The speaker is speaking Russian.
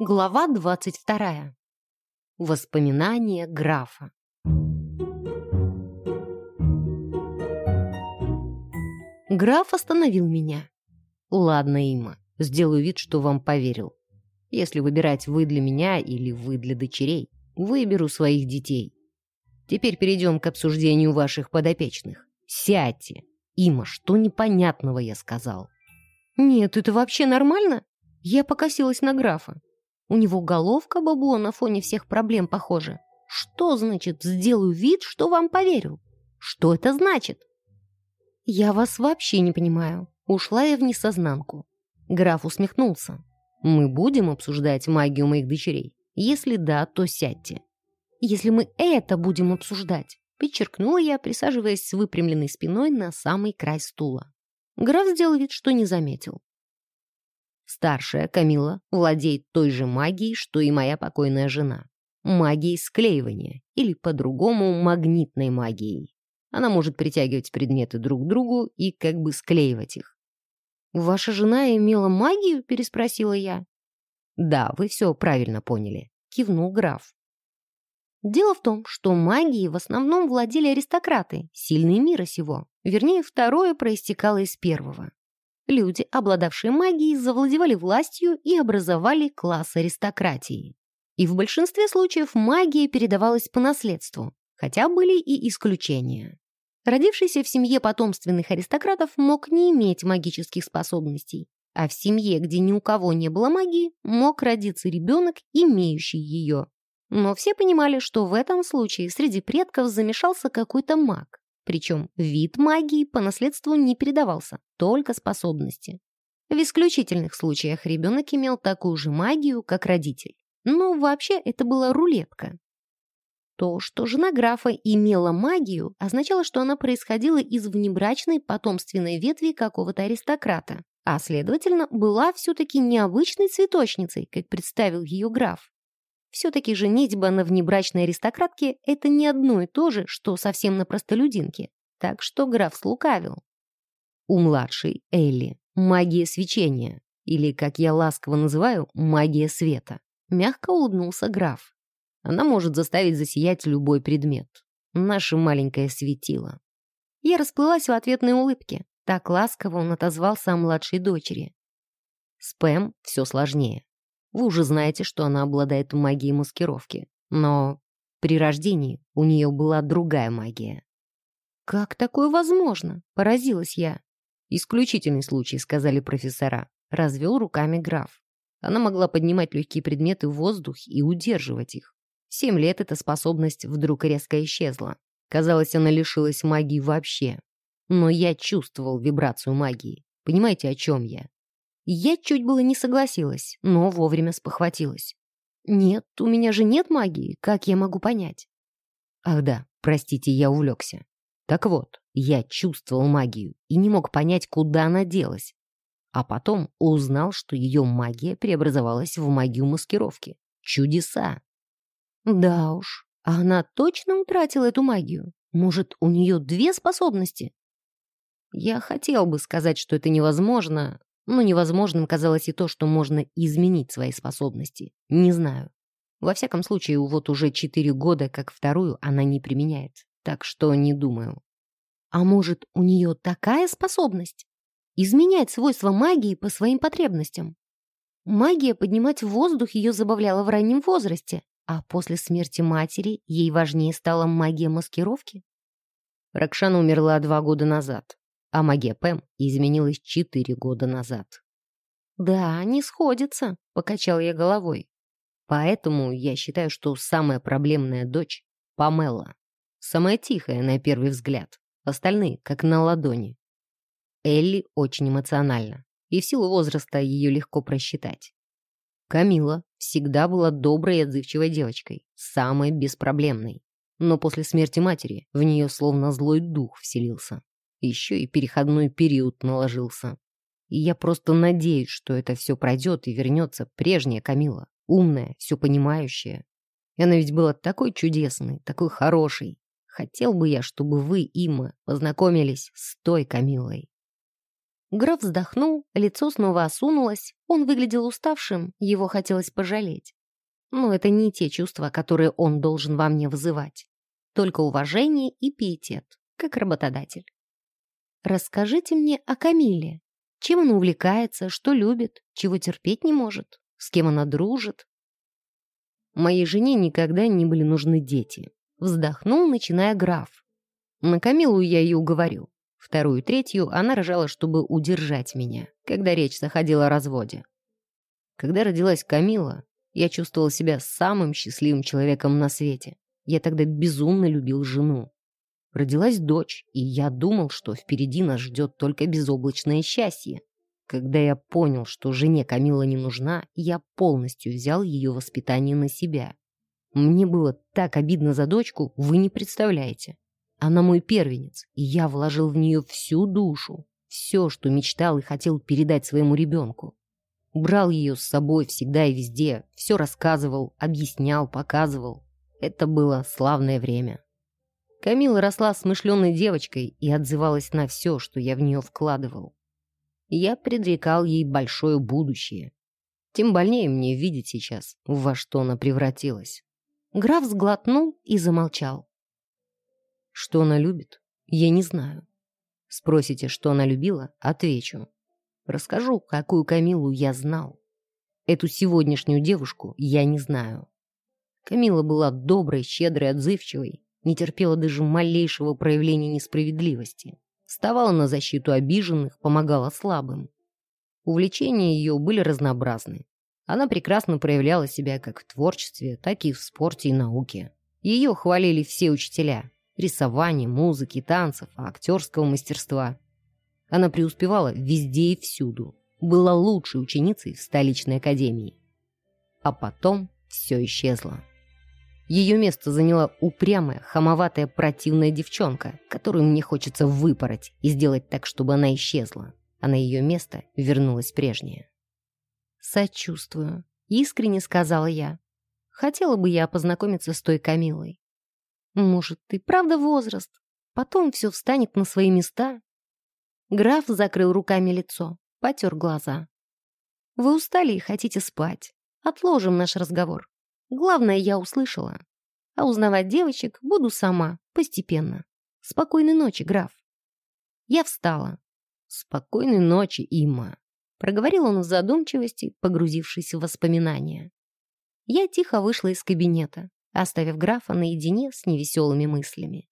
Глава двадцать вторая. Воспоминания графа. Граф остановил меня. «Ладно, Има, сделаю вид, что вам поверил. Если выбирать вы для меня или вы для дочерей, выберу своих детей. Теперь перейдем к обсуждению ваших подопечных. Сядьте. Има, что непонятного я сказал?» «Нет, это вообще нормально?» Я покосилась на графа. У него головка бабуа на фоне всех проблем похожа. Что значит «сделаю вид, что вам поверил»? Что это значит? Я вас вообще не понимаю. Ушла я в несознанку. Граф усмехнулся. Мы будем обсуждать магию моих дочерей? Если да, то сядьте. Если мы это будем обсуждать, подчеркнула я, присаживаясь с выпрямленной спиной на самый край стула. Граф сделал вид, что не заметил. Старшая, Камила, владеет той же магией, что и моя покойная жена. Магией склеивания, или по-другому магнитной магией. Она может притягивать предметы друг к другу и как бы склеивать их. «Ваша жена имела магию?» — переспросила я. «Да, вы все правильно поняли», — кивнул граф. Дело в том, что магией в основном владели аристократы, сильные мира сего. Вернее, второе проистекало из первого. Люди, обладавшие магией, завладевали властью и образовали класс аристократии. И в большинстве случаев магия передавалась по наследству, хотя были и исключения. Родившийся в семье потомственных аристократов мог не иметь магических способностей, а в семье, где ни у кого не было магии, мог родиться ребенок, имеющий ее. Но все понимали, что в этом случае среди предков замешался какой-то маг. Причем вид магии по наследству не передавался, только способности. В исключительных случаях ребенок имел такую же магию, как родитель. Но вообще это была рулетка. То, что жена графа имела магию, означало, что она происходила из внебрачной потомственной ветви какого-то аристократа, а, следовательно, была все-таки необычной цветочницей, как представил ее граф. Все-таки женитьба на внебрачной аристократке — это не одно и то же, что совсем на простолюдинке. Так что граф слукавил. У младшей Элли магия свечения, или, как я ласково называю, магия света. Мягко улыбнулся граф. Она может заставить засиять любой предмет. Наше маленькое светило. Я расплылась в ответной улыбке. Так ласково он отозвался о младшей дочери. С Пэм все сложнее. Вы уже знаете, что она обладает магией маскировки. Но при рождении у нее была другая магия. «Как такое возможно?» — поразилась я. «Исключительный случай», — сказали профессора. Развел руками граф. Она могла поднимать легкие предметы в воздух и удерживать их. Семь лет эта способность вдруг резко исчезла. Казалось, она лишилась магии вообще. Но я чувствовал вибрацию магии. Понимаете, о чем я? Я чуть было не согласилась, но вовремя спохватилась. «Нет, у меня же нет магии, как я могу понять?» «Ах да, простите, я увлекся. Так вот, я чувствовал магию и не мог понять, куда она делась. А потом узнал, что ее магия преобразовалась в магию маскировки. Чудеса!» «Да уж, она точно утратила эту магию? Может, у нее две способности?» Я хотел бы сказать, что это невозможно, но невозможным казалось и то, что можно изменить свои способности. Не знаю. Во всяком случае, вот уже четыре года, как вторую, она не применяет. Так что не думаю. А может, у нее такая способность? Изменять свойства магии по своим потребностям. Магия поднимать в воздух ее забавляла в раннем возрасте, а после смерти матери ей важнее стала магия маскировки. Ракшана умерла два года назад а магия Пэм изменилась четыре года назад. «Да, не сходится», — покачал я головой. «Поэтому я считаю, что самая проблемная дочь — Памела. Самая тихая на первый взгляд, остальные как на ладони. Элли очень эмоциональна, и в силу возраста ее легко просчитать. Камила всегда была доброй и отзывчивой девочкой, самой беспроблемной. Но после смерти матери в нее словно злой дух вселился. Еще и переходной период наложился. И я просто надеюсь, что это все пройдет и вернется прежняя Камила. Умная, все понимающая. И она ведь была такой чудесной, такой хорошей. Хотел бы я, чтобы вы, Има, познакомились с той Камилой. Граф вздохнул, лицо снова осунулось. Он выглядел уставшим, его хотелось пожалеть. Но это не те чувства, которые он должен во мне вызывать. Только уважение и пиетет, как работодатель. Расскажите мне о Камиле. Чем она увлекается, что любит, чего терпеть не может, с кем она дружит. Моей жене никогда не были нужны дети. Вздохнул, начиная граф. На Камилу я ее уговорил. Вторую третью она рожала, чтобы удержать меня, когда речь заходила о разводе. Когда родилась Камила, я чувствовал себя самым счастливым человеком на свете. Я тогда безумно любил жену. Родилась дочь, и я думал, что впереди нас ждет только безоблачное счастье. Когда я понял, что жене Камила не нужна, я полностью взял ее воспитание на себя. Мне было так обидно за дочку, вы не представляете. Она мой первенец, и я вложил в нее всю душу, все, что мечтал и хотел передать своему ребенку. Брал ее с собой всегда и везде, все рассказывал, объяснял, показывал. Это было славное время. Камила росла смышленой девочкой и отзывалась на все, что я в нее вкладывал. Я предрекал ей большое будущее. Тем больнее мне видеть сейчас, во что она превратилась. Граф сглотнул и замолчал. Что она любит, я не знаю. Спросите, что она любила, отвечу. Расскажу, какую Камилу я знал. Эту сегодняшнюю девушку я не знаю. Камила была доброй, щедрой, отзывчивой, не терпела даже малейшего проявления несправедливости. Вставала на защиту обиженных, помогала слабым. Увлечения ее были разнообразны. Она прекрасно проявляла себя как в творчестве, так и в спорте и науке. Ее хвалили все учителя – рисования, музыки, танцев, актерского мастерства. Она преуспевала везде и всюду. Была лучшей ученицей в столичной академии. А потом все исчезло. Ее место заняла упрямая, хамоватая, противная девчонка, которую мне хочется выпороть и сделать так, чтобы она исчезла, а на ее место вернулась прежняя. «Сочувствую», — искренне сказала я. «Хотела бы я познакомиться с той Камилой. Может, ты правда возраст? Потом все встанет на свои места». Граф закрыл руками лицо, потер глаза. «Вы устали и хотите спать. Отложим наш разговор. Главное, я услышала. А узнавать девочек буду сама, постепенно. Спокойной ночи, граф. Я встала. Спокойной ночи, Има. Проговорил он в задумчивости, погрузившись в воспоминания. Я тихо вышла из кабинета, оставив графа наедине с невеселыми мыслями.